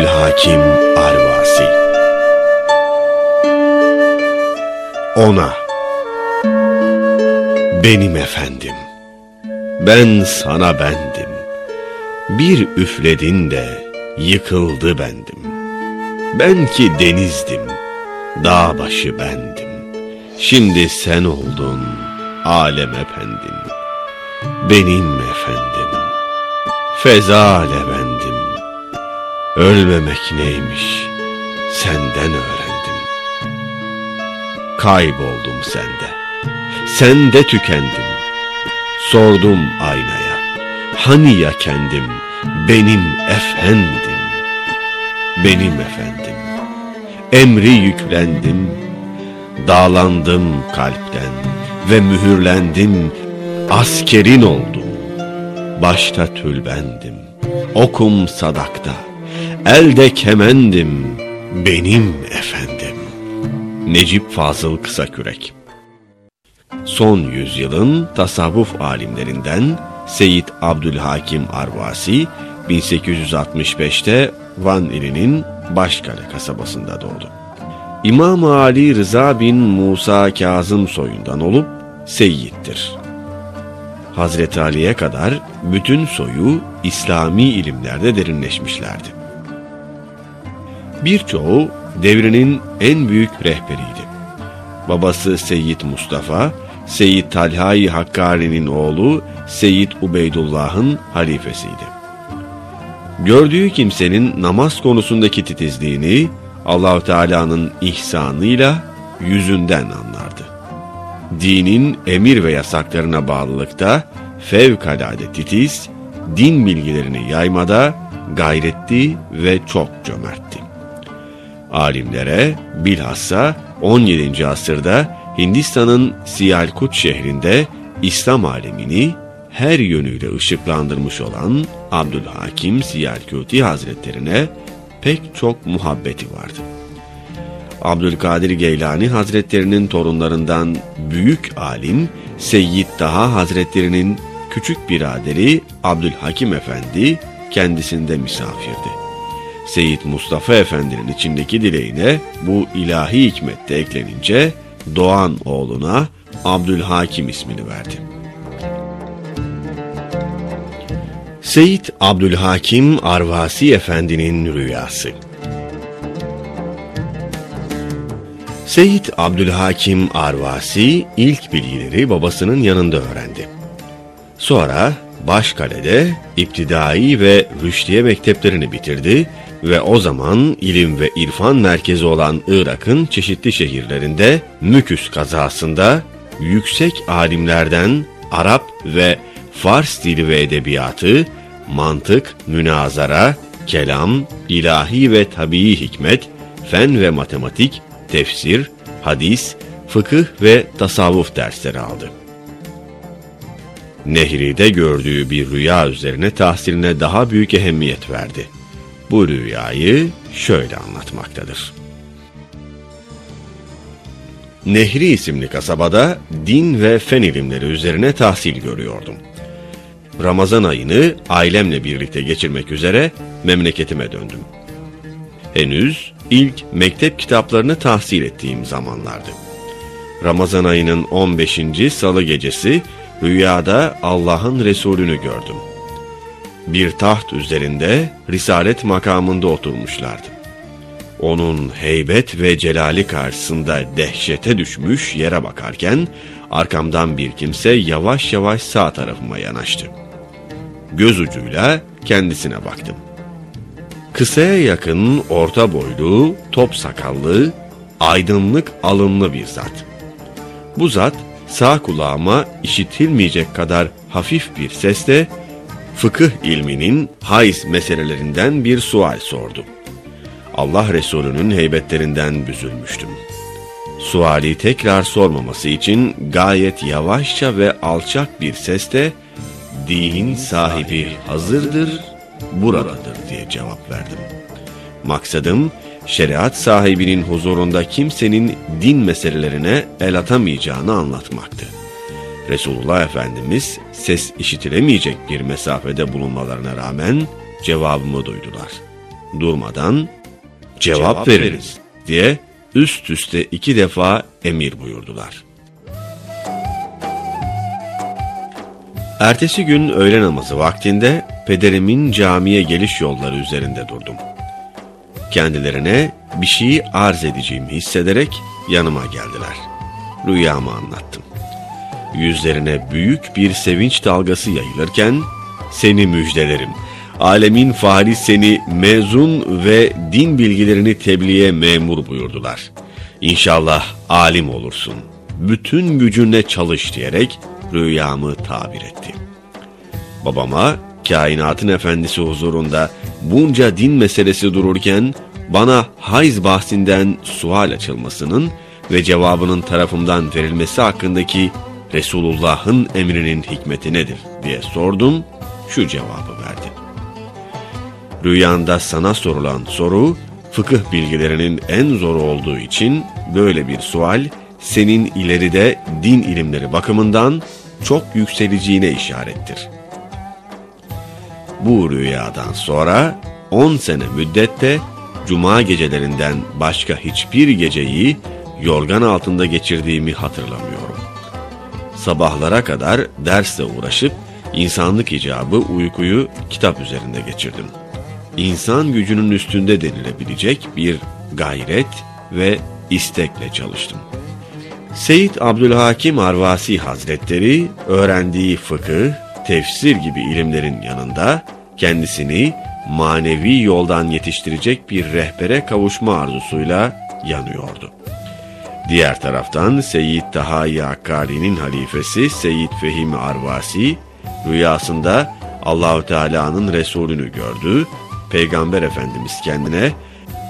Abdülhakim Arvasi Ona Benim efendim Ben sana bendim. Bir üfledin de yıkıldı bendim. Ben ki denizdim Dağ başı bendim. Şimdi sen oldun Alem efendim. Benim efendim Fezale bendim Ölmemek neymiş senden öğrendim. Kayboldum sende, sende tükendim. Sordum aynaya, hani ya kendim, benim efendim. Benim efendim, emri yüklendim. Dağlandım kalpten ve mühürlendim. Askerin oldum, başta tülbendim. Okum sadakta elde kemendim, benim efendim. Necip Fazıl Kısakürek Son yüzyılın tasavvuf alimlerinden Seyyid Abdülhakim Arvasi 1865'te Van ilinin Başkale kasabasında doğdu. İmam Ali Rıza bin Musa Kazım soyundan olup Seyyid'dir. Hazreti Ali'ye kadar bütün soyu İslami ilimlerde derinleşmişlerdi. Birçoğu devrinin en büyük rehberiydi. Babası Seyyid Mustafa, Seyyid Talha-i Hakkari'nin oğlu Seyyid Ubeydullah'ın halifesiydi. Gördüğü kimsenin namaz konusundaki titizliğini allah Teala'nın ihsanıyla yüzünden anlardı. Dinin emir ve yasaklarına bağlılıkta fevkalade titiz, din bilgilerini yaymada gayretli ve çok cömertti alimlere bilhassa 17. asırda Hindistan'ın Siyalkut şehrinde İslam alemini her yönüyle ışıklandırmış olan Abdülhakim Siyalkuti Hazretlerine pek çok muhabbeti vardı. Abdülkadir Geylani Hazretlerinin torunlarından büyük alim Seyyid Daha Hazretlerinin küçük biraderi Abdülhakim Efendi kendisinde misafirdi. Seyyid Mustafa Efendi'nin içindeki dileğine bu ilahi hikmette eklenince Doğan oğluna Abdülhakim ismini verdi. Seyyid Abdülhakim Arvasi Efendi'nin rüyası Seyyid Abdülhakim Arvasi ilk bilgileri babasının yanında öğrendi. Sonra Başkale'de iptidai ve rüştiye mekteplerini bitirdi ve o zaman ilim ve irfan merkezi olan Irak'ın çeşitli şehirlerinde Müküs kazasında yüksek alimlerden Arap ve Fars dili ve edebiyatı, mantık, münazara, kelam, ilahi ve tabii hikmet, fen ve matematik, tefsir, hadis, fıkıh ve tasavvuf dersleri aldı. Nehri'de gördüğü bir rüya üzerine tahsiline daha büyük ehemmiyet verdi bu rüyayı şöyle anlatmaktadır. Nehri isimli kasabada din ve fen ilimleri üzerine tahsil görüyordum. Ramazan ayını ailemle birlikte geçirmek üzere memleketime döndüm. Henüz ilk mektep kitaplarını tahsil ettiğim zamanlardı. Ramazan ayının 15. salı gecesi rüyada Allah'ın Resulünü gördüm bir taht üzerinde risalet makamında oturmuşlardı. Onun heybet ve celali karşısında dehşete düşmüş yere bakarken arkamdan bir kimse yavaş yavaş sağ tarafıma yanaştı. Göz ucuyla kendisine baktım. Kısaya yakın orta boylu, top sakallı, aydınlık alımlı bir zat. Bu zat sağ kulağıma işitilmeyecek kadar hafif bir sesle fıkıh ilminin haiz meselelerinden bir sual sordu. Allah Resulü'nün heybetlerinden büzülmüştüm. Suali tekrar sormaması için gayet yavaşça ve alçak bir sesle din sahibi hazırdır, buradadır diye cevap verdim. Maksadım şeriat sahibinin huzurunda kimsenin din meselelerine el atamayacağını anlatmaktı. Resulullah Efendimiz ses işitilemeyecek bir mesafede bulunmalarına rağmen cevabımı duydular. durmadan cevap, cevap veriniz diye üst üste iki defa emir buyurdular. Ertesi gün öğle namazı vaktinde pederimin camiye geliş yolları üzerinde durdum. Kendilerine bir şeyi arz edeceğimi hissederek yanıma geldiler. Rüyamı anlattım. Yüzlerine büyük bir sevinç dalgası yayılırken, seni müjdelerim. Alemin fahri seni mezun ve din bilgilerini tebliğe memur buyurdular. İnşallah alim olursun. Bütün gücünle çalış diyerek rüyamı tabir etti. Babama kainatın efendisi huzurunda bunca din meselesi dururken bana hayz bahsinden sual açılmasının ve cevabının tarafımdan verilmesi hakkındaki Resulullah'ın emrinin hikmeti nedir diye sordum, şu cevabı verdi. Rüyanda sana sorulan soru, fıkıh bilgilerinin en zor olduğu için böyle bir sual, senin ileride din ilimleri bakımından çok yükseleceğine işarettir. Bu rüyadan sonra 10 sene müddette cuma gecelerinden başka hiçbir geceyi yorgan altında geçirdiğimi hatırlamıyorum. Sabahlara kadar dersle uğraşıp insanlık icabı uykuyu kitap üzerinde geçirdim. İnsan gücünün üstünde denilebilecek bir gayret ve istekle çalıştım. Seyyid Abdülhakim Arvasi Hazretleri öğrendiği fıkıh, tefsir gibi ilimlerin yanında kendisini manevi yoldan yetiştirecek bir rehbere kavuşma arzusuyla yanıyordu. Diğer taraftan Seyyid Tahayi Hakkari'nin halifesi Seyyid Fehimi Arvasi rüyasında Allahü Teala'nın Resulünü gördü. Peygamber Efendimiz kendine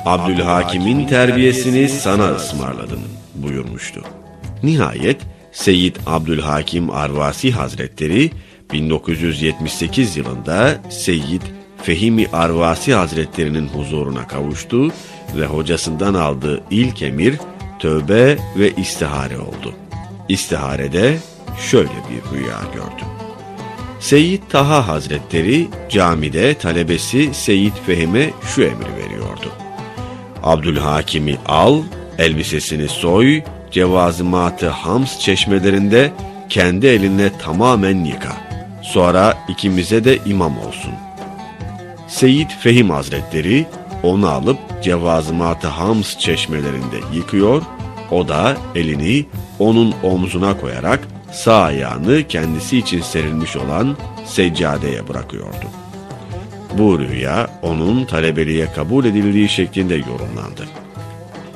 Abdülhakim'in terbiyesini sana ısmarladım buyurmuştu. Nihayet Seyyid Abdülhakim Arvasi Hazretleri 1978 yılında Seyyid Fehimi Arvasi Hazretlerinin huzuruna kavuştu ve hocasından aldığı ilk emir tövbe ve istihare oldu. İstiharede şöyle bir rüya gördüm. Seyyid Taha Hazretleri camide talebesi Seyyid Fehim'e şu emri veriyordu. Abdülhakim'i al, elbisesini soy, cevazımatı Hams çeşmelerinde kendi elinle tamamen yıka. Sonra ikimize de imam olsun. Seyyid Fehim Hazretleri onu alıp cevazımatı Hams çeşmelerinde yıkıyor, o da elini onun omzuna koyarak sağ ayağını kendisi için serilmiş olan seccadeye bırakıyordu. Bu rüya onun talebeliğe kabul edildiği şeklinde yorumlandı.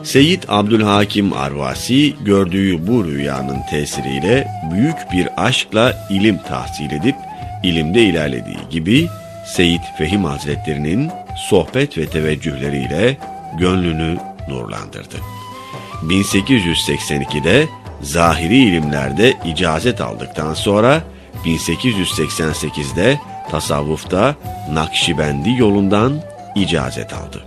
Seyyid Abdülhakim Arvasi gördüğü bu rüyanın tesiriyle büyük bir aşkla ilim tahsil edip ilimde ilerlediği gibi Seyyid Fehim Hazretlerinin sohbet ve teveccühleriyle gönlünü nurlandırdı. 1882'de zahiri ilimlerde icazet aldıktan sonra 1888'de tasavvufta Nakşibendi yolundan icazet aldı.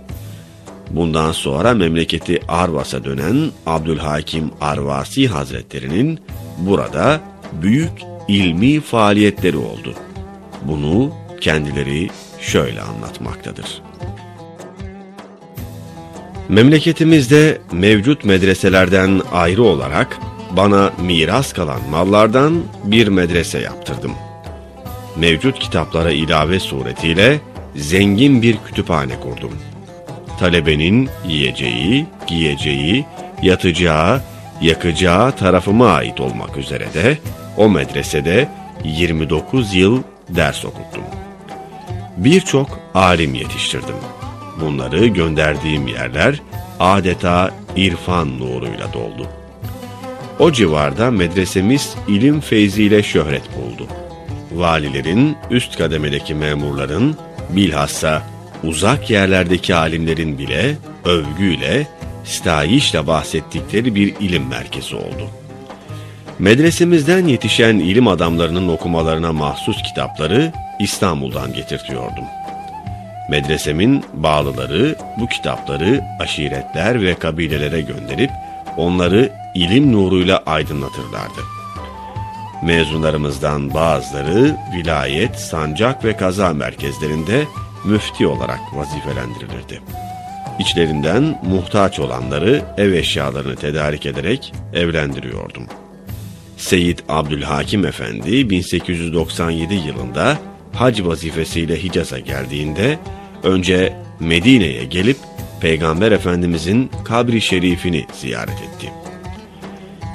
Bundan sonra memleketi Arvas'a dönen Abdülhakim Arvasi Hazretleri'nin burada büyük ilmi faaliyetleri oldu. Bunu kendileri şöyle anlatmaktadır. Memleketimizde mevcut medreselerden ayrı olarak bana miras kalan mallardan bir medrese yaptırdım. Mevcut kitaplara ilave suretiyle zengin bir kütüphane kurdum. Talebenin yiyeceği, giyeceği, yatacağı, yakacağı tarafıma ait olmak üzere de o medresede 29 yıl ders okuttum. Birçok alim yetiştirdim. Bunları gönderdiğim yerler adeta irfan nuruyla doldu. O civarda medresemiz ilim feyziyle şöhret buldu. Valilerin, üst kademedeki memurların, bilhassa uzak yerlerdeki alimlerin bile övgüyle, stayişle bahsettikleri bir ilim merkezi oldu. Medresemizden yetişen ilim adamlarının okumalarına mahsus kitapları İstanbul'dan getirtiyordum. Medresemin bağlıları bu kitapları aşiretler ve kabilelere gönderip onları ilim nuruyla aydınlatırlardı. Mezunlarımızdan bazıları vilayet, sancak ve kaza merkezlerinde müfti olarak vazifelendirilirdi. İçlerinden muhtaç olanları ev eşyalarını tedarik ederek evlendiriyordum. Seyyid Abdülhakim Efendi 1897 yılında hac vazifesiyle Hicaz'a geldiğinde önce Medine'ye gelip Peygamber Efendimizin kabri şerifini ziyaret etti.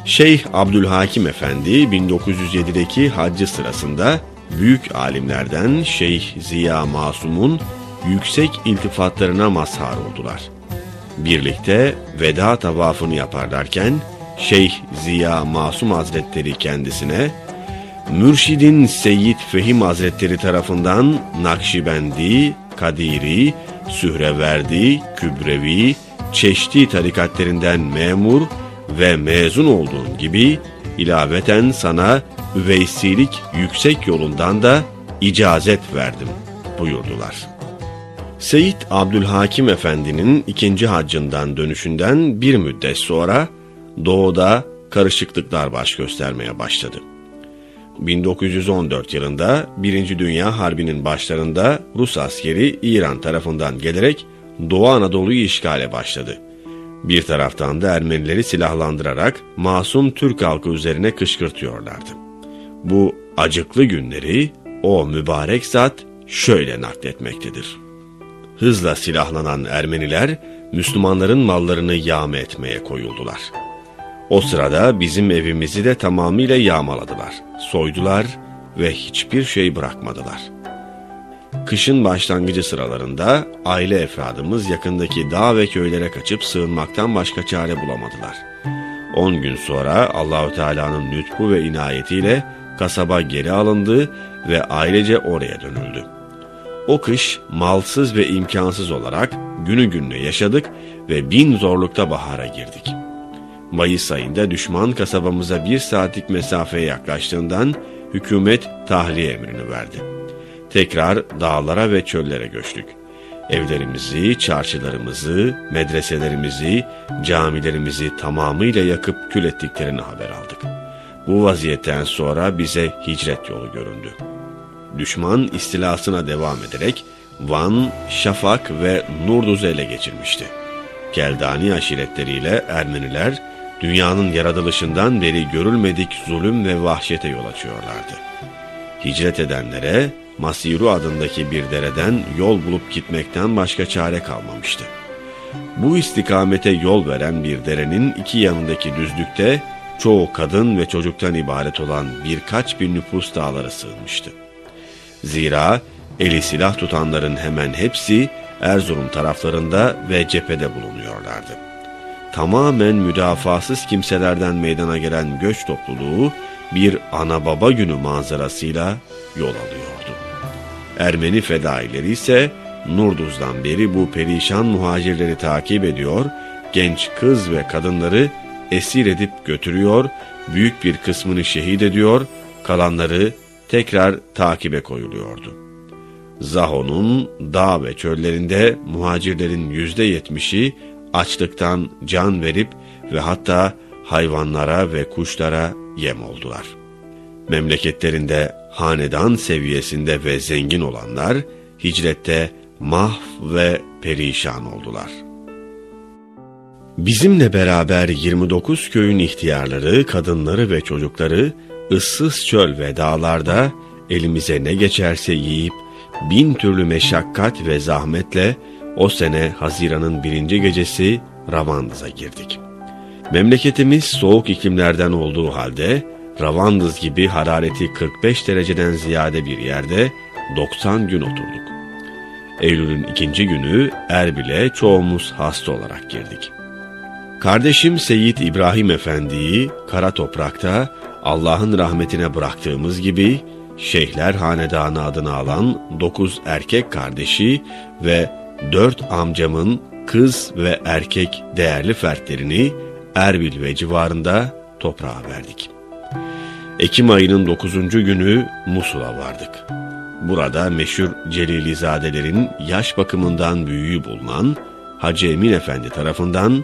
Şeyh Abdülhakim Efendi 1907'deki haccı sırasında büyük alimlerden Şeyh Ziya Masum'un yüksek iltifatlarına mazhar oldular. Birlikte veda tavafını yaparlarken Şeyh Ziya Masum Hazretleri kendisine Mürşidin Seyyid Fehim Hazretleri tarafından Nakşibendi, Kadiri, Sühreverdi, Kübrevi, Çeşdi tarikatlerinden memur ve mezun olduğun gibi ilaveten sana üveysilik yüksek yolundan da icazet verdim buyurdular. Seyyid Abdülhakim Efendi'nin ikinci haccından dönüşünden bir müddet sonra doğuda karışıklıklar baş göstermeye başladı. 1914 yılında Birinci Dünya Harbi'nin başlarında Rus askeri İran tarafından gelerek Doğu Anadolu'yu işgale başladı. Bir taraftan da Ermenileri silahlandırarak masum Türk halkı üzerine kışkırtıyorlardı. Bu acıklı günleri o mübarek zat şöyle nakletmektedir. Hızla silahlanan Ermeniler Müslümanların mallarını yağma etmeye koyuldular. O sırada bizim evimizi de tamamıyla yağmaladılar, soydular ve hiçbir şey bırakmadılar. Kışın başlangıcı sıralarında aile efradımız yakındaki dağ ve köylere kaçıp sığınmaktan başka çare bulamadılar. 10 gün sonra Allahü Teala'nın lütfu ve inayetiyle kasaba geri alındı ve ailece oraya dönüldü. O kış malsız ve imkansız olarak günü gününe yaşadık ve bin zorlukta bahara girdik. Mayıs ayında düşman kasabamıza bir saatlik mesafeye yaklaştığından hükümet tahliye emrini verdi. Tekrar dağlara ve çöllere göçtük. Evlerimizi, çarşılarımızı, medreselerimizi, camilerimizi tamamıyla yakıp kül ettiklerini haber aldık. Bu vaziyetten sonra bize hicret yolu göründü. Düşman istilasına devam ederek Van, Şafak ve Nurduz'u ele geçirmişti. Keldani aşiretleriyle Ermeniler dünyanın yaratılışından beri görülmedik zulüm ve vahşete yol açıyorlardı. Hicret edenlere Masiru adındaki bir dereden yol bulup gitmekten başka çare kalmamıştı. Bu istikamete yol veren bir derenin iki yanındaki düzlükte çoğu kadın ve çocuktan ibaret olan birkaç bin nüfus dağları sığınmıştı. Zira eli silah tutanların hemen hepsi Erzurum taraflarında ve cephede bulunuyorlardı. Tamamen müdafasız kimselerden meydana gelen göç topluluğu bir ana baba günü manzarasıyla yol alıyordu. Ermeni fedaileri ise Nurduz'dan beri bu perişan muhacirleri takip ediyor, genç kız ve kadınları esir edip götürüyor, büyük bir kısmını şehit ediyor, kalanları tekrar takibe koyuluyordu. Zaho'nun dağ ve çöllerinde muhacirlerin yüzde yetmişi açlıktan can verip ve hatta hayvanlara ve kuşlara yem oldular. Memleketlerinde hanedan seviyesinde ve zengin olanlar hicrette mahv ve perişan oldular. Bizimle beraber 29 köyün ihtiyarları, kadınları ve çocukları ıssız çöl ve dağlarda elimize ne geçerse yiyip bin türlü meşakkat ve zahmetle o sene Haziran'ın birinci gecesi Ravandız'a girdik. Memleketimiz soğuk iklimlerden olduğu halde Ravandız gibi harareti 45 dereceden ziyade bir yerde 90 gün oturduk. Eylül'ün ikinci günü Erbil'e çoğumuz hasta olarak girdik. Kardeşim Seyyid İbrahim Efendi'yi kara toprakta Allah'ın rahmetine bıraktığımız gibi Şeyhler Hanedanı adını alan dokuz erkek kardeşi ve dört amcamın kız ve erkek değerli fertlerini Erbil ve civarında toprağa verdik. Ekim ayının dokuzuncu günü Musul'a vardık. Burada meşhur Celilizadelerin yaş bakımından büyüğü bulunan Hacı Emin Efendi tarafından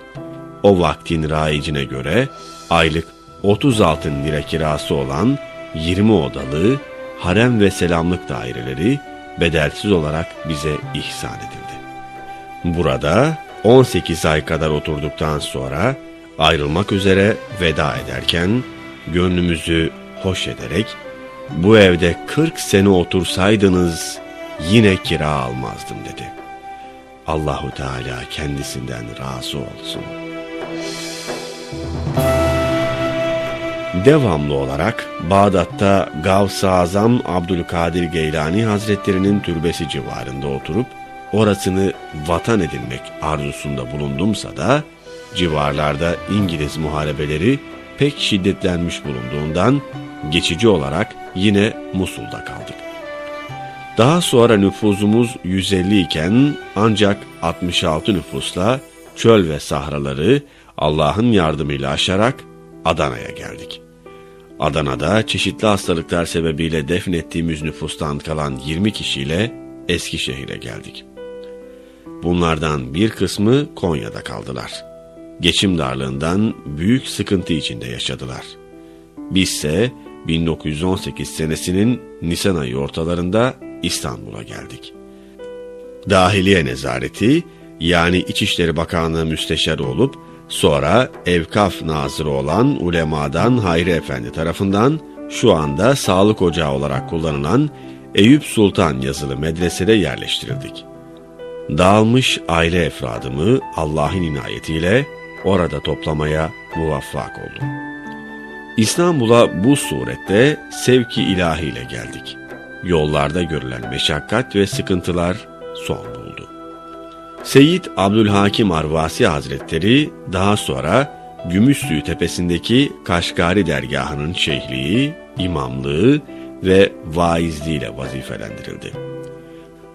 o vaktin raicine göre aylık 30 altın lira kirası olan 20 odalı harem ve selamlık daireleri bedelsiz olarak bize ihsan edildi. Burada 18 ay kadar oturduktan sonra ayrılmak üzere veda ederken gönlümüzü hoş ederek bu evde 40 sene otursaydınız yine kira almazdım dedi. Allahu Teala kendisinden razı olsun. Devamlı olarak Bağdat'ta Gavs-ı Azam Abdülkadir Geylani Hazretlerinin türbesi civarında oturup orasını vatan edinmek arzusunda bulundumsa da civarlarda İngiliz muharebeleri pek şiddetlenmiş bulunduğundan geçici olarak yine Musul'da kaldık. Daha sonra nüfuzumuz 150 iken ancak 66 nüfusla çöl ve sahraları Allah'ın yardımıyla aşarak Adana'ya geldik. Adana'da çeşitli hastalıklar sebebiyle defnettiğimiz nüfustan kalan 20 kişiyle Eskişehir'e geldik. Bunlardan bir kısmı Konya'da kaldılar. Geçim darlığından büyük sıkıntı içinde yaşadılar. Bizse 1918 senesinin Nisan ayı ortalarında İstanbul'a geldik. Dahiliye Nezareti yani İçişleri Bakanlığı müsteşarı olup sonra Evkaf Nazırı olan ulemadan Hayri Efendi tarafından şu anda sağlık ocağı olarak kullanılan Eyüp Sultan yazılı medresede yerleştirildik. Dağılmış aile efradımı Allah'ın inayetiyle orada toplamaya muvaffak oldum. İstanbul'a bu surette sevki ilahiyle geldik. Yollarda görülen meşakkat ve sıkıntılar son buldu. Seyyid Abdülhakim Arvasi Hazretleri daha sonra Gümüşsuyu tepesindeki Kaşgari dergahının şeyhliği, imamlığı ve vaizliğiyle vazifelendirildi.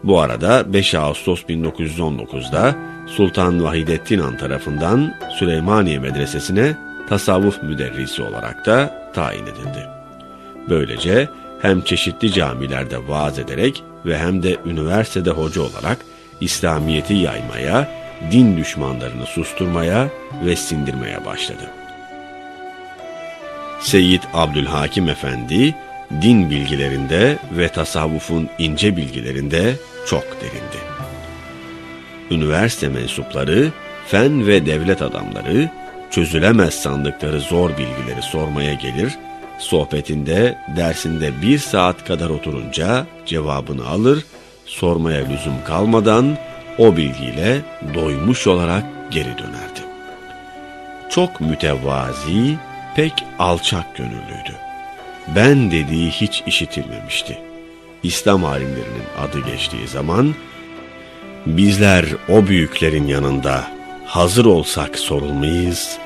Bu arada 5 Ağustos 1919'da Sultan Vahidettin Han tarafından Süleymaniye Medresesi'ne tasavvuf müderrisi olarak da tayin edildi. Böylece hem çeşitli camilerde vaaz ederek ve hem de üniversitede hoca olarak İslamiyet'i yaymaya, din düşmanlarını susturmaya ve sindirmeye başladı. Seyyid Abdülhakim Efendi, din bilgilerinde ve tasavvufun ince bilgilerinde çok derindi. Üniversite mensupları, fen ve devlet adamları, çözülemez sandıkları zor bilgileri sormaya gelir, sohbetinde, dersinde bir saat kadar oturunca cevabını alır, sormaya lüzum kalmadan o bilgiyle doymuş olarak geri dönerdi. Çok mütevazi, pek alçak gönüllüydü. Ben dediği hiç işitilmemişti. İslam alimlerinin adı geçtiği zaman, bizler o büyüklerin yanında hazır olsak sorulmayız,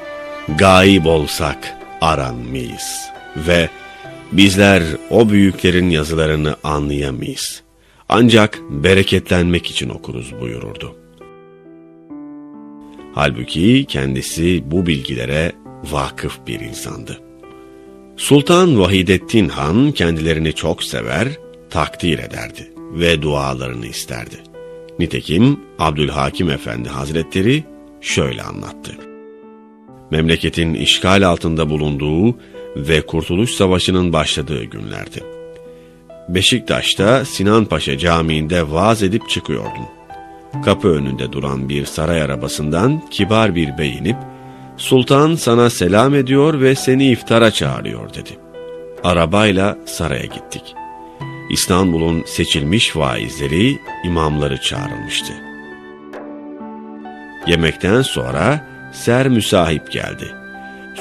gaib olsak aranmayız ve bizler o büyüklerin yazılarını anlayamayız. Ancak bereketlenmek için okuruz buyururdu. Halbuki kendisi bu bilgilere vakıf bir insandı. Sultan Vahidettin Han kendilerini çok sever, takdir ederdi ve dualarını isterdi. Nitekim Abdülhakim Efendi Hazretleri şöyle anlattı. Memleketin işgal altında bulunduğu ve Kurtuluş Savaşı'nın başladığı günlerdi. Beşiktaş'ta Sinan Paşa Camii'nde vaaz edip çıkıyordum. Kapı önünde duran bir saray arabasından kibar bir bey inip, Sultan sana selam ediyor ve seni iftara çağırıyor dedi. Arabayla saraya gittik. İstanbul'un seçilmiş vaizleri, imamları çağrılmıştı. Yemekten sonra ser müsahip geldi.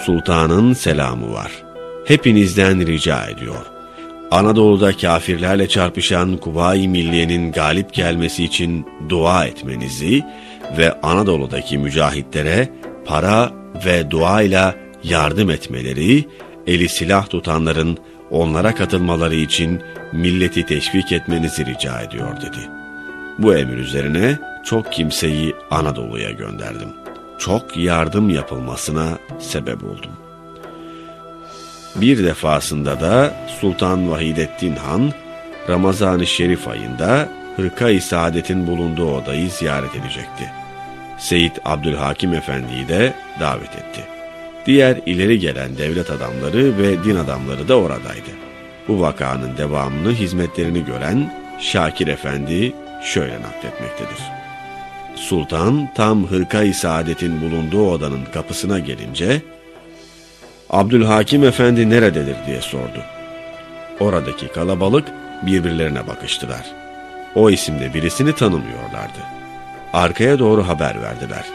Sultanın selamı var. Hepinizden rica ediyor. Anadolu'da kafirlerle çarpışan Kuvayi Milliye'nin galip gelmesi için dua etmenizi ve Anadolu'daki mücahitlere para ve duayla yardım etmeleri, eli silah tutanların onlara katılmaları için milleti teşvik etmenizi rica ediyor dedi. Bu emir üzerine çok kimseyi Anadolu'ya gönderdim. Çok yardım yapılmasına sebep oldum. Bir defasında da Sultan Vahidettin Han, Ramazan-ı Şerif ayında Hırka-i Saadet'in bulunduğu odayı ziyaret edecekti. Seyit Abdülhakim Efendi'yi de davet etti. Diğer ileri gelen devlet adamları ve din adamları da oradaydı. Bu vakanın devamını hizmetlerini gören Şakir Efendi şöyle nakletmektedir. Sultan tam hırka-i saadetin bulunduğu odanın kapısına gelince Abdülhakim Efendi nerededir diye sordu. Oradaki kalabalık birbirlerine bakıştılar. O isimde birisini tanımıyorlardı. Arkaya doğru haber verdiler.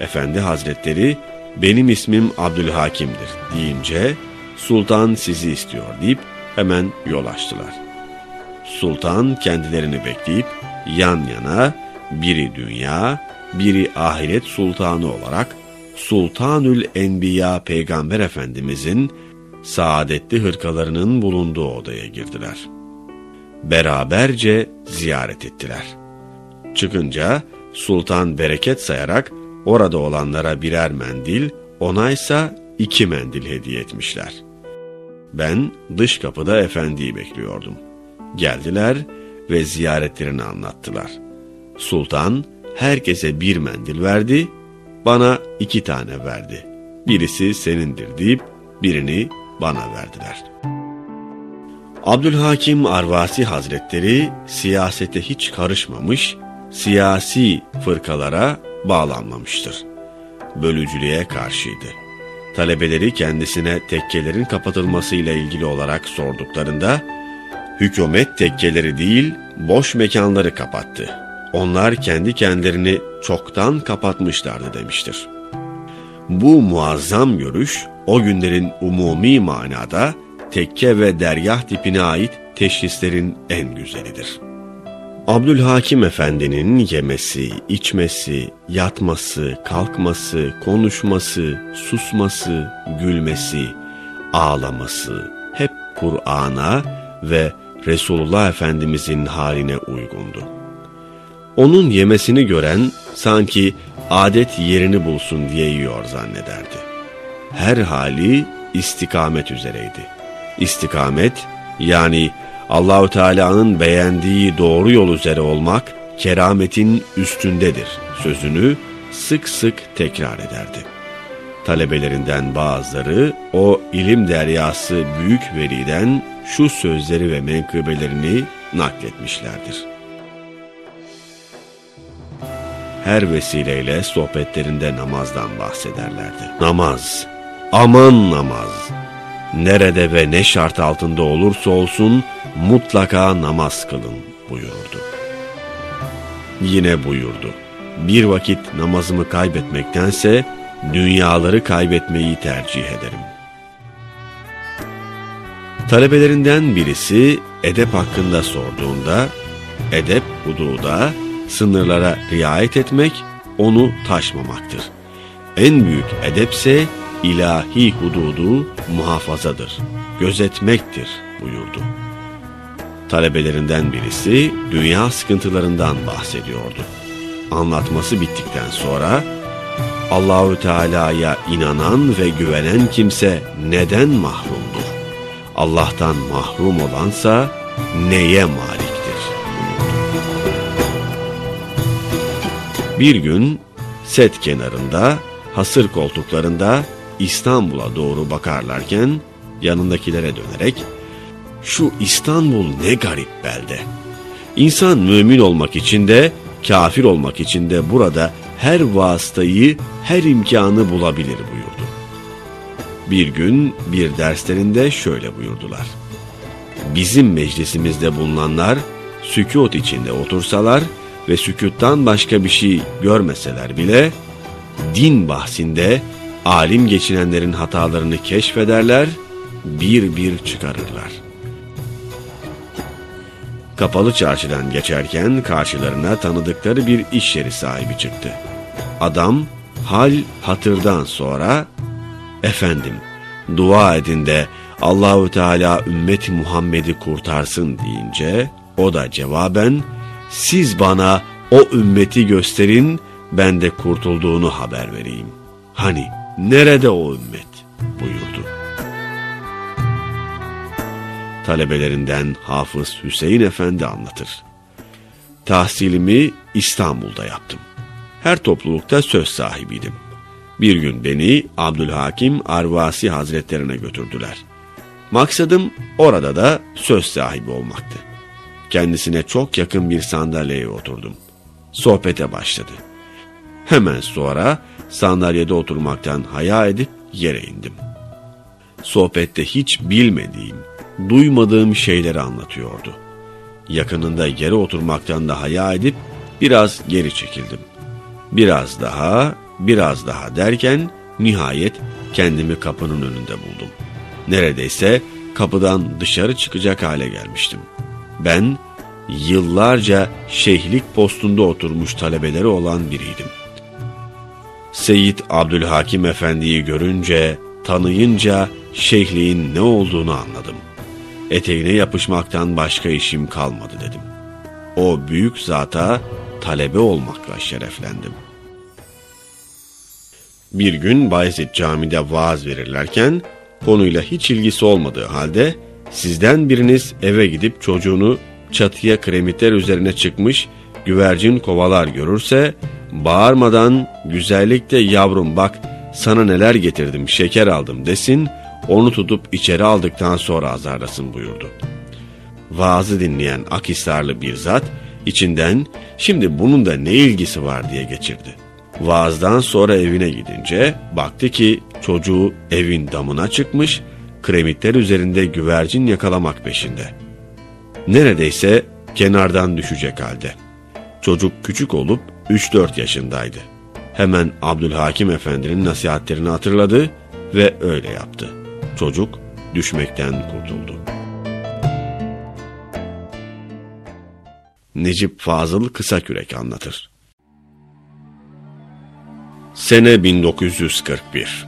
Efendi Hazretleri benim ismim Abdülhakim'dir deyince sultan sizi istiyor deyip hemen yol açtılar. Sultan kendilerini bekleyip yan yana biri dünya, biri ahiret sultanı olarak Sultanül Enbiya Peygamber Efendimizin saadetli hırkalarının bulunduğu odaya girdiler. Beraberce ziyaret ettiler. Çıkınca sultan bereket sayarak orada olanlara birer mendil, onaysa iki mendil hediye etmişler. Ben dış kapıda efendiyi bekliyordum. Geldiler ve ziyaretlerini anlattılar. Sultan herkese bir mendil verdi, bana iki tane verdi. Birisi senindir deyip birini bana verdiler. Abdülhakim Arvasi Hazretleri siyasete hiç karışmamış, siyasi fırkalara bağlanmamıştır. Bölücülüğe karşıydı. Talebeleri kendisine tekkelerin kapatılmasıyla ilgili olarak sorduklarında, hükümet tekkeleri değil, boş mekanları kapattı. Onlar kendi kendilerini çoktan kapatmışlardı demiştir. Bu muazzam görüş, o günlerin umumi manada tekke ve dergah tipine ait teşhislerin en güzelidir.'' Abdülhakim Efendi'nin yemesi, içmesi, yatması, kalkması, konuşması, susması, gülmesi, ağlaması hep Kur'an'a ve Resulullah Efendimizin haline uygundu. Onun yemesini gören sanki adet yerini bulsun diye yiyor zannederdi. Her hali istikamet üzereydi. İstikamet yani Allahü Teala'nın beğendiği doğru yol üzere olmak kerametin üstündedir sözünü sık sık tekrar ederdi. Talebelerinden bazıları o ilim deryası büyük veliden şu sözleri ve menkıbelerini nakletmişlerdir. Her vesileyle sohbetlerinde namazdan bahsederlerdi. Namaz, aman namaz, nerede ve ne şart altında olursa olsun mutlaka namaz kılın buyururdu. Yine buyurdu. Bir vakit namazımı kaybetmektense dünyaları kaybetmeyi tercih ederim. Talebelerinden birisi edep hakkında sorduğunda, edep hududa, sınırlara riayet etmek, onu taşmamaktır. En büyük edepse ilahi hududu muhafazadır, gözetmektir buyurdu. Talebelerinden birisi dünya sıkıntılarından bahsediyordu. Anlatması bittikten sonra Allahü Teala'ya inanan ve güvenen kimse neden mahrumdur? Allah'tan mahrum olansa neye maliktir? Bir gün set kenarında, hasır koltuklarında İstanbul'a doğru bakarlarken yanındakilere dönerek şu İstanbul ne garip belde. İnsan mümin olmak için de kafir olmak için de burada her vasıtayı, her imkanı bulabilir buyurdu. Bir gün bir derslerinde şöyle buyurdular. Bizim meclisimizde bulunanlar sükut içinde otursalar ve sükuttan başka bir şey görmeseler bile din bahsinde alim geçinenlerin hatalarını keşfederler, bir bir çıkarırlar.'' Kapalı çarşıdan geçerken karşılarına tanıdıkları bir iş yeri sahibi çıktı. Adam hal hatırdan sonra efendim dua edin de Allahü Teala ümmeti Muhammed'i kurtarsın deyince o da cevaben siz bana o ümmeti gösterin ben de kurtulduğunu haber vereyim. Hani nerede o ümmet buyurdu talebelerinden Hafız Hüseyin Efendi anlatır. Tahsilimi İstanbul'da yaptım. Her toplulukta söz sahibiydim. Bir gün beni Abdülhakim Arvasi Hazretlerine götürdüler. Maksadım orada da söz sahibi olmaktı. kendisine çok yakın bir sandalyeye oturdum. Sohbete başladı. Hemen sonra sandalyede oturmaktan haya edip yere indim. Sohbette hiç bilmediğim, duymadığım şeyleri anlatıyordu. Yakınında yere oturmaktan da haya edip biraz geri çekildim. Biraz daha, biraz daha derken nihayet kendimi kapının önünde buldum. Neredeyse kapıdan dışarı çıkacak hale gelmiştim. Ben yıllarca şeyhlik postunda oturmuş talebeleri olan biriydim. Seyit Abdülhakim Efendi'yi görünce, tanıyınca şeyhliğin ne olduğunu anladım. Eteğine yapışmaktan başka işim kalmadı dedim. O büyük zata talebe olmakla şereflendim. Bir gün Bayezid camide vaaz verirlerken konuyla hiç ilgisi olmadığı halde sizden biriniz eve gidip çocuğunu çatıya kremitler üzerine çıkmış güvercin kovalar görürse bağırmadan güzellikle yavrum bak sana neler getirdim şeker aldım desin onu tutup içeri aldıktan sonra azarlasın buyurdu. Vaazı dinleyen Akisarlı bir zat içinden şimdi bunun da ne ilgisi var diye geçirdi. Vaazdan sonra evine gidince baktı ki çocuğu evin damına çıkmış, kremitler üzerinde güvercin yakalamak peşinde. Neredeyse kenardan düşecek halde. Çocuk küçük olup 3-4 yaşındaydı. Hemen Abdülhakim Efendi'nin nasihatlerini hatırladı ve öyle yaptı. Çocuk düşmekten kurtuldu. Necip Fazıl Kısakürek anlatır. Sene 1941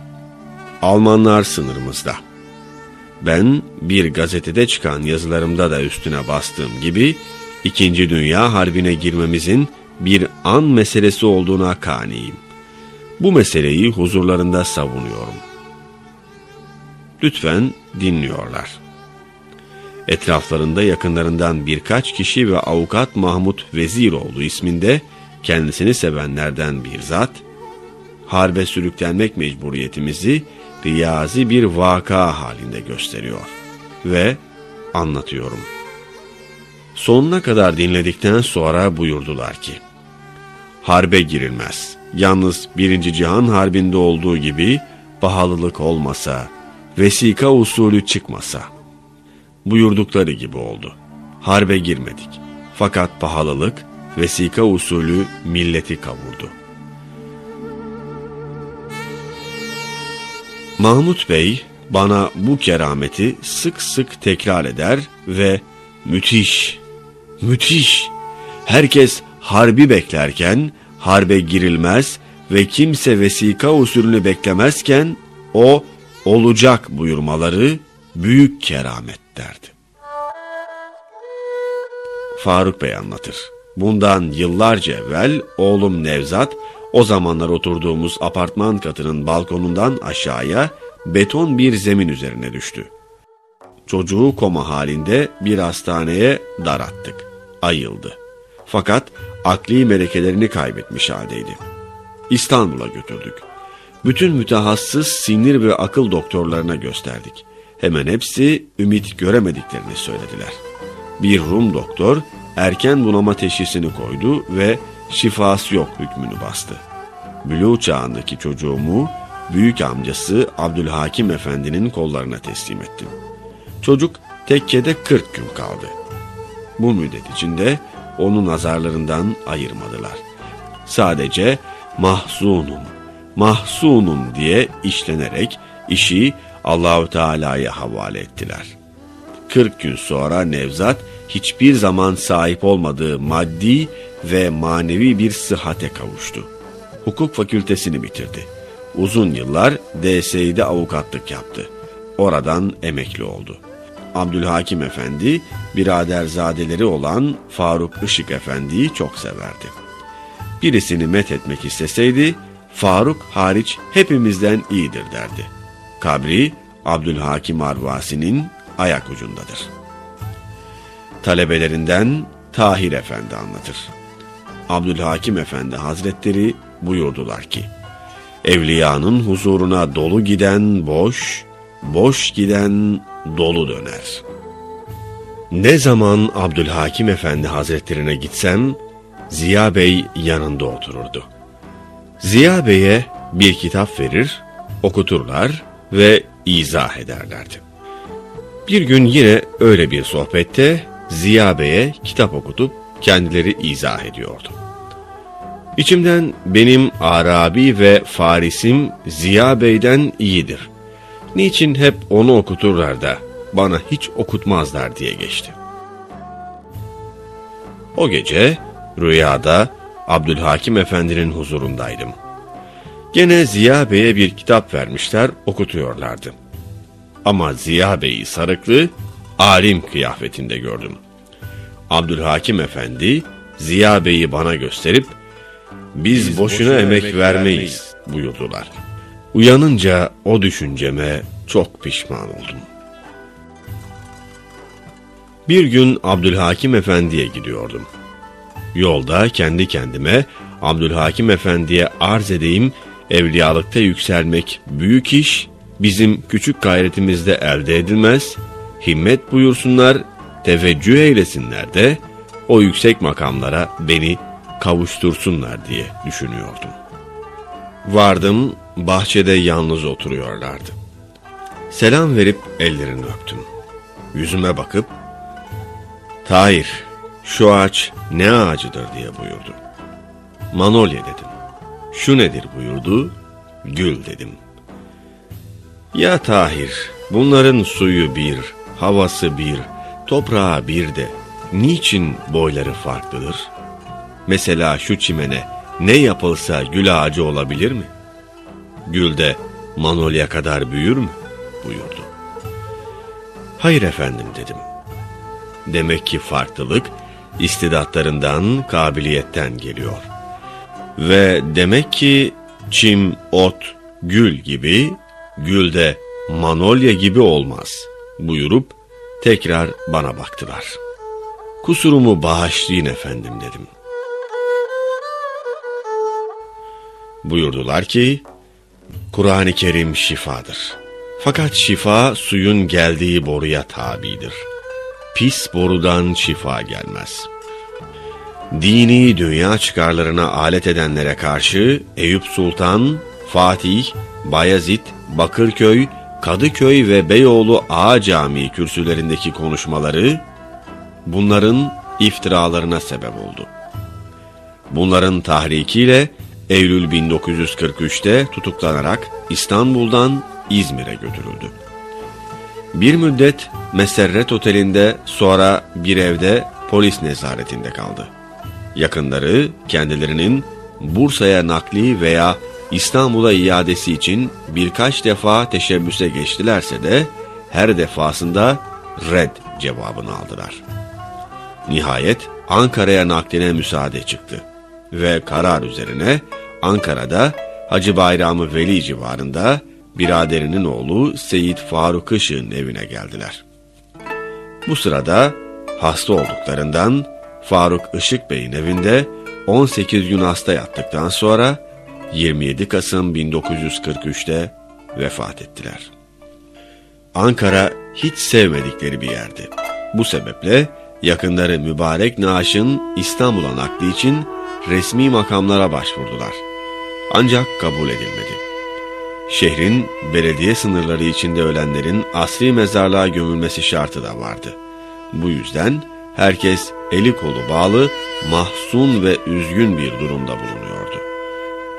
Almanlar sınırımızda. Ben bir gazetede çıkan yazılarımda da üstüne bastığım gibi İkinci Dünya Harbi'ne girmemizin bir an meselesi olduğuna kaniyim. Bu meseleyi huzurlarında savunuyorum. Lütfen dinliyorlar. Etraflarında yakınlarından birkaç kişi ve avukat Mahmut Veziroğlu isminde kendisini sevenlerden bir zat, harbe sürüklenmek mecburiyetimizi riyazi bir vaka halinde gösteriyor. Ve anlatıyorum. Sonuna kadar dinledikten sonra buyurdular ki, Harbe girilmez. Yalnız birinci cihan harbinde olduğu gibi pahalılık olmasa, vesika usulü çıkmasa. Buyurdukları gibi oldu. Harbe girmedik. Fakat pahalılık, vesika usulü milleti kavurdu. Mahmut Bey bana bu kerameti sık sık tekrar eder ve müthiş, müthiş, herkes harbi beklerken harbe girilmez ve kimse vesika usulünü beklemezken o olacak buyurmaları büyük keramet derdi. Faruk Bey anlatır. Bundan yıllarca evvel oğlum Nevzat o zamanlar oturduğumuz apartman katının balkonundan aşağıya beton bir zemin üzerine düştü. Çocuğu koma halinde bir hastaneye darattık. Ayıldı. Fakat akli melekelerini kaybetmiş haldeydi. İstanbul'a götürdük. Bütün mütehassıs sinir ve akıl doktorlarına gösterdik. Hemen hepsi ümit göremediklerini söylediler. Bir Rum doktor erken bunama teşhisini koydu ve şifası yok hükmünü bastı. Bülü çağındaki çocuğumu büyük amcası Abdülhakim Efendi'nin kollarına teslim ettim. Çocuk tekkede 40 gün kaldı. Bu müddet içinde onu nazarlarından ayırmadılar. Sadece mahzunum, mahzunum diye işlenerek işi Allahü Teala'ya havale ettiler. 40 gün sonra Nevzat hiçbir zaman sahip olmadığı maddi ve manevi bir sıhhate kavuştu. Hukuk fakültesini bitirdi. Uzun yıllar DSİ'de avukatlık yaptı. Oradan emekli oldu. Abdülhakim Efendi, biraderzadeleri olan Faruk Işık Efendi'yi çok severdi. Birisini met etmek isteseydi, Faruk hariç hepimizden iyidir derdi. Kabri, Abdülhakim Arvasi'nin ayak ucundadır. Talebelerinden Tahir Efendi anlatır. Abdülhakim Efendi Hazretleri buyurdular ki, Evliyanın huzuruna dolu giden boş, boş giden dolu döner. Ne zaman Abdülhakim Efendi Hazretlerine gitsem, Ziya Bey yanında otururdu. Ziya Bey'e bir kitap verir, okuturlar ve izah ederlerdi. Bir gün yine öyle bir sohbette Ziya Bey'e kitap okutup kendileri izah ediyordu. İçimden benim Arabi ve Farisim Ziya Bey'den iyidir. Niçin hep onu okuturlar da bana hiç okutmazlar diye geçti. O gece rüyada Abdülhakim Efendi'nin huzurundaydım. Gene Ziya Bey'e bir kitap vermişler, okutuyorlardı. Ama Ziya Bey'i sarıklı, alim kıyafetinde gördüm. Abdülhakim Efendi, Ziya Bey'i bana gösterip, biz, biz boşuna, boşuna emek, emek vermeyiz buyurdular. Uyanınca o düşünceme çok pişman oldum. Bir gün Abdülhakim Efendi'ye gidiyordum. Yolda kendi kendime Abdülhakim Efendi'ye arz edeyim, evliyalıkta yükselmek büyük iş, bizim küçük gayretimizde elde edilmez, himmet buyursunlar, teveccüh eylesinler de o yüksek makamlara beni kavuştursunlar diye düşünüyordum. Vardım, bahçede yalnız oturuyorlardı. Selam verip ellerini öptüm. Yüzüme bakıp, Tahir, şu ağaç ne ağacıdır diye buyurdu. Manolya dedim. Şu nedir buyurdu, gül dedim. Ya Tahir, bunların suyu bir, havası bir, toprağı bir de niçin boyları farklıdır? Mesela şu çimene ne yapılsa gül ağacı olabilir mi? Gül de manolya kadar büyür mü? buyurdu. Hayır efendim dedim. Demek ki farklılık istidatlarından, kabiliyetten geliyor. Ve demek ki çim, ot, gül gibi, gül de manolya gibi olmaz buyurup tekrar bana baktılar. Kusurumu bağışlayın efendim dedim. Buyurdular ki, Kur'an-ı Kerim şifadır. Fakat şifa suyun geldiği boruya tabidir. Pis borudan şifa gelmez. Dini dünya çıkarlarına alet edenlere karşı Eyüp Sultan, Fatih, Bayezid, Bakırköy, Kadıköy ve Beyoğlu Ağa Camii kürsülerindeki konuşmaları bunların iftiralarına sebep oldu. Bunların tahrikiyle Eylül 1943'te tutuklanarak İstanbul'dan İzmir'e götürüldü. Bir müddet Meserret Oteli'nde sonra bir evde polis nezaretinde kaldı. Yakınları kendilerinin Bursa'ya nakli veya İstanbul'a iadesi için birkaç defa teşebbüse geçtilerse de her defasında red cevabını aldılar. Nihayet Ankara'ya nakline müsaade çıktı ve karar üzerine Ankara'da Hacı Bayramı Veli civarında biraderinin oğlu Seyit Faruk Işık'ın evine geldiler. Bu sırada hasta olduklarından Faruk Işık Bey'in evinde 18 gün hasta yattıktan sonra 27 Kasım 1943'te vefat ettiler. Ankara hiç sevmedikleri bir yerdi. Bu sebeple yakınları mübarek naaşın İstanbul'a nakli için resmi makamlara başvurdular. Ancak kabul edilmedi. Şehrin belediye sınırları içinde ölenlerin asri mezarlığa gömülmesi şartı da vardı. Bu yüzden herkes eli kolu bağlı, mahzun ve üzgün bir durumda bulunuyordu.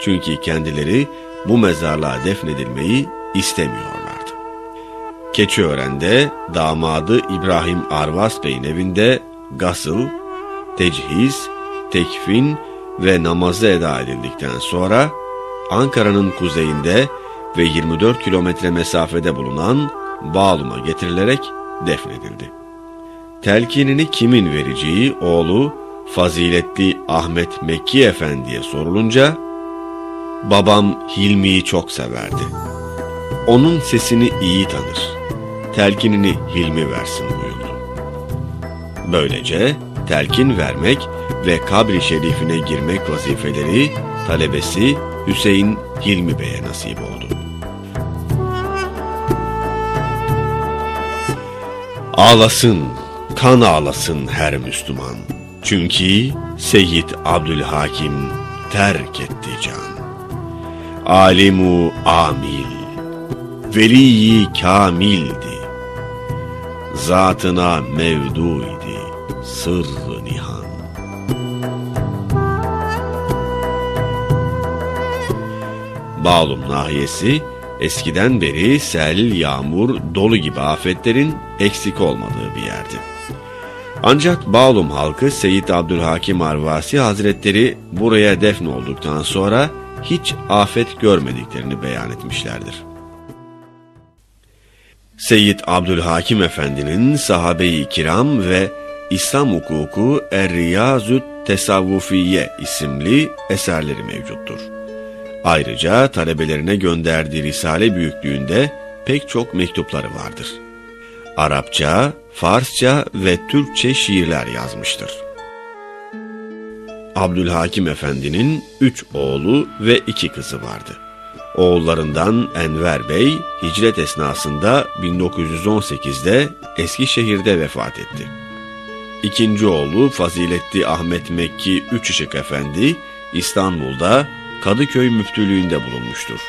Çünkü kendileri bu mezarlığa defnedilmeyi istemiyorlardı. Keçiören'de damadı İbrahim Arvas Bey'in evinde gasıl, tecihiz, tekfin ve namazı eda edildikten sonra Ankara'nın kuzeyinde ve 24 kilometre mesafede bulunan Bağlum'a getirilerek defnedildi. Telkinini kimin vereceği oğlu faziletli Ahmet Mekki Efendi'ye sorulunca, babam Hilmi'yi çok severdi. Onun sesini iyi tanır. Telkinini Hilmi versin buyurdu. Böylece telkin vermek ve kabri şerifine girmek vazifeleri talebesi Hüseyin Hilmi Bey'e nasip oldu. Ağlasın, kan ağlasın her Müslüman. Çünkü Seyyid Abdülhakim terk etti can. Alimu amil, veliyi kamildi. Zatına mevdu idi, sırrı nihan. Bağlum nahiyesi eskiden beri sel, yağmur, dolu gibi afetlerin eksik olmadığı bir yerdi. Ancak Bağlum halkı Seyyid Abdülhakim Arvasi Hazretleri buraya defn olduktan sonra hiç afet görmediklerini beyan etmişlerdir. Seyyid Abdülhakim Efendi'nin Sahabe-i Kiram ve İslam Hukuku Er-Riyazü't Tesavvufiye isimli eserleri mevcuttur. Ayrıca talebelerine gönderdiği Risale büyüklüğünde pek çok mektupları vardır. Arapça, Farsça ve Türkçe şiirler yazmıştır. Abdülhakim Efendi'nin üç oğlu ve iki kızı vardı. Oğullarından Enver Bey hicret esnasında 1918'de Eskişehir'de vefat etti. İkinci oğlu Faziletli Ahmet Mekki Üçışık Efendi İstanbul'da Kadıköy müftülüğünde bulunmuştur.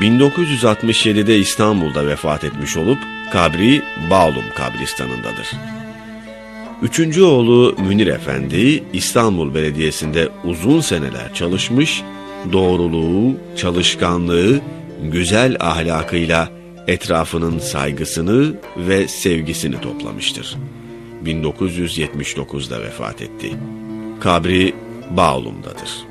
1967'de İstanbul'da vefat etmiş olup kabri Bağlum kabristanındadır. Üçüncü oğlu Münir Efendi İstanbul Belediyesi'nde uzun seneler çalışmış, doğruluğu, çalışkanlığı, güzel ahlakıyla etrafının saygısını ve sevgisini toplamıştır. 1979'da vefat etti. Kabri Bağlum'dadır.